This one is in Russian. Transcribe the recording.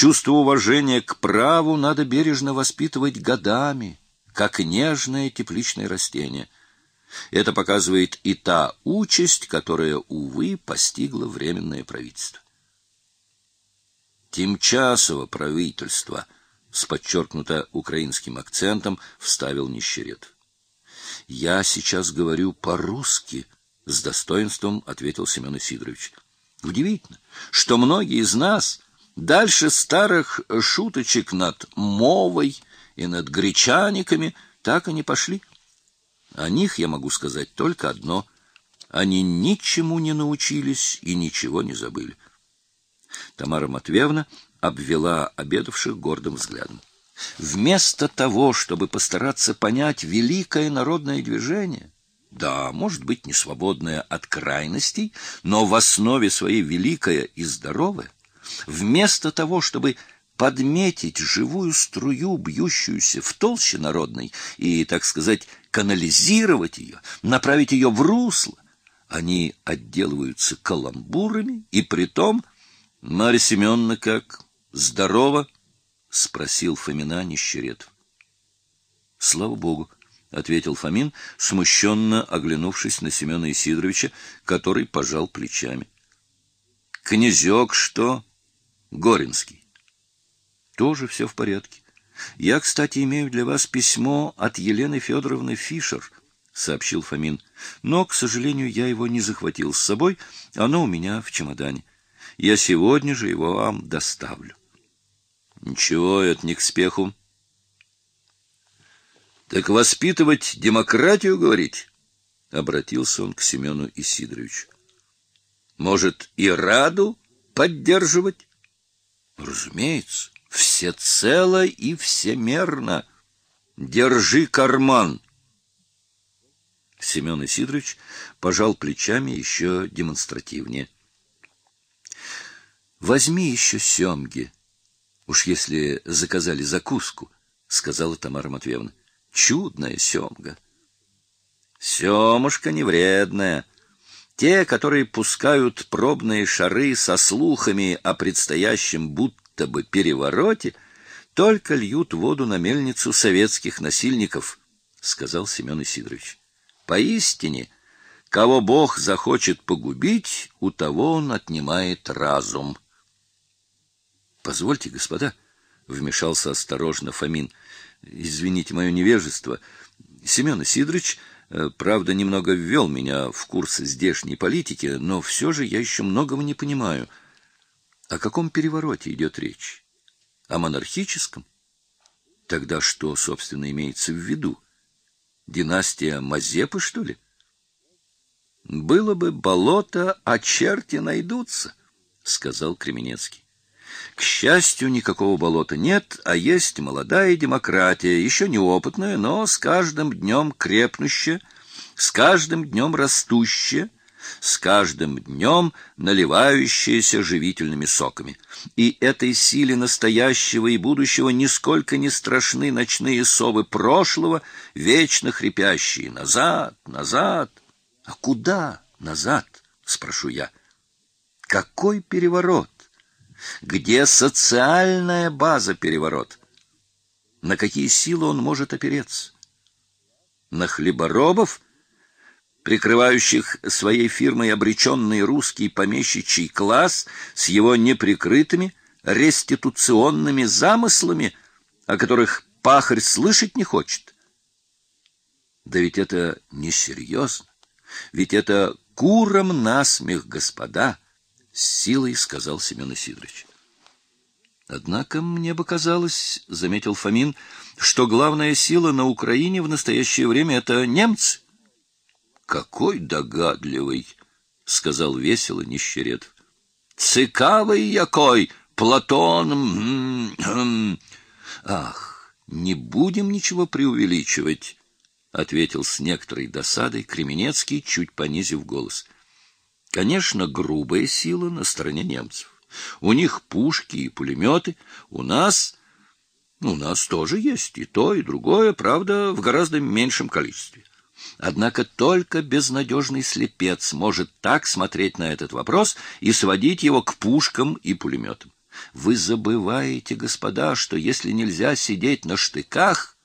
Чувство уважения к праву надо бережно воспитывать годами, как нежное тепличное растение. Это показывает и та участь, которая, увы, постигла Временное правительство. Тимчасово правительство, с подчеркнуто украинским акцентом, вставил Нищерет. Я сейчас говорю по-русски, с достоинством ответил Семен Сидорович. Удивительно, что многие из нас дальше старых шуточек над мовой и над гречаниками так и не пошли. О них я могу сказать только одно: они ничему не научились и ничего не забыли. Тамара Матвеевна обвела обедавших гордым взглядом. Вместо того, чтобы постараться понять великое народное движение, да, может быть, не свободное от крайностей, но в основе своей великое и здоровое, вместо того, чтобы подметить живую струю, бьющуюся в толще народной, и, так сказать, канализировать ее, направить ее в русло, они отделываются каламбурами, и притом — Марья Семеновна как? Здорово? — спросил Фомина Нищеретов. — Слава Богу, — ответил Фомин, смущенно оглянувшись на Семена Исидоровича, который пожал плечами. — Князек что? Горинский. — Тоже все в порядке. Я, кстати, имею для вас письмо от Елены Федоровны Фишер, — сообщил Фомин. — Но, к сожалению, я его не захватил с собой, оно у меня в чемодане. Я сегодня же его вам доставлю. Ничего, это не к спеху. Так воспитывать демократию, говорить? Обратился он к Семену Исидоровичу. Может, и Раду поддерживать? Разумеется, всецело и всемерно. Держи карман. Семен Исидорович пожал плечами еще демонстративнее. Возьми еще семги. Уж если заказали закуску, сказала Тамара Матвеевна. Чудная семга. Семушка не вредная. Те, которые пускают пробные шары со слухами о предстоящем будто бы перевороте, только льют воду на мельницу советских насильников, сказал Семен Исидорович. Поистине, кого Бог захочет погубить, у того он отнимает разум. Позвольте, господа, вмешался осторожно Фомин. Извините мое невежество. Семен Сидорович, правда, немного ввел меня в курс здешней политики, но все же я еще многого не понимаю. О каком перевороте идет речь? О монархическом? Тогда что, собственно, имеется в виду? Династия Мазепы, что ли? Было бы болото, а черти найдутся, сказал Кременецкий. К счастью, никакого болота нет, а есть молодая демократия, еще неопытная, но с каждым днем крепнущая, с каждым днем растущая, с каждым днем наливающаяся живительными соками. И этой силе настоящего и будущего нисколько не страшны ночные совы прошлого, вечно хрипящие «назад, назад». А куда назад, спрошу я? Какой переворот? Где социальная база переворот? На какие силы он может опереться? На хлеборобов, прикрывающих своей фирмой обреченный русский помещичий класс с его неприкрытыми реституционными замыслами, о которых пахарь слышать не хочет? Да ведь это несерьезно. Ведь это куром насмех, господа с силой сказал Семен Сидорович. Однако мне бы казалось, заметил Фомин, что главная сила на Украине в настоящее время это немцы. Какой догадливый, сказал весело Нищерет. Цикавый якой, Платон. Ах, не будем ничего преувеличивать, ответил с некоторой досадой Кременецкий, чуть понизив голос. — Конечно, грубая сила на стороне немцев. У них пушки и пулеметы, у нас... У нас тоже есть и то, и другое, правда, в гораздо меньшем количестве. Однако только безнадежный слепец может так смотреть на этот вопрос и сводить его к пушкам и пулеметам. Вы забываете, господа, что если нельзя сидеть на штыках,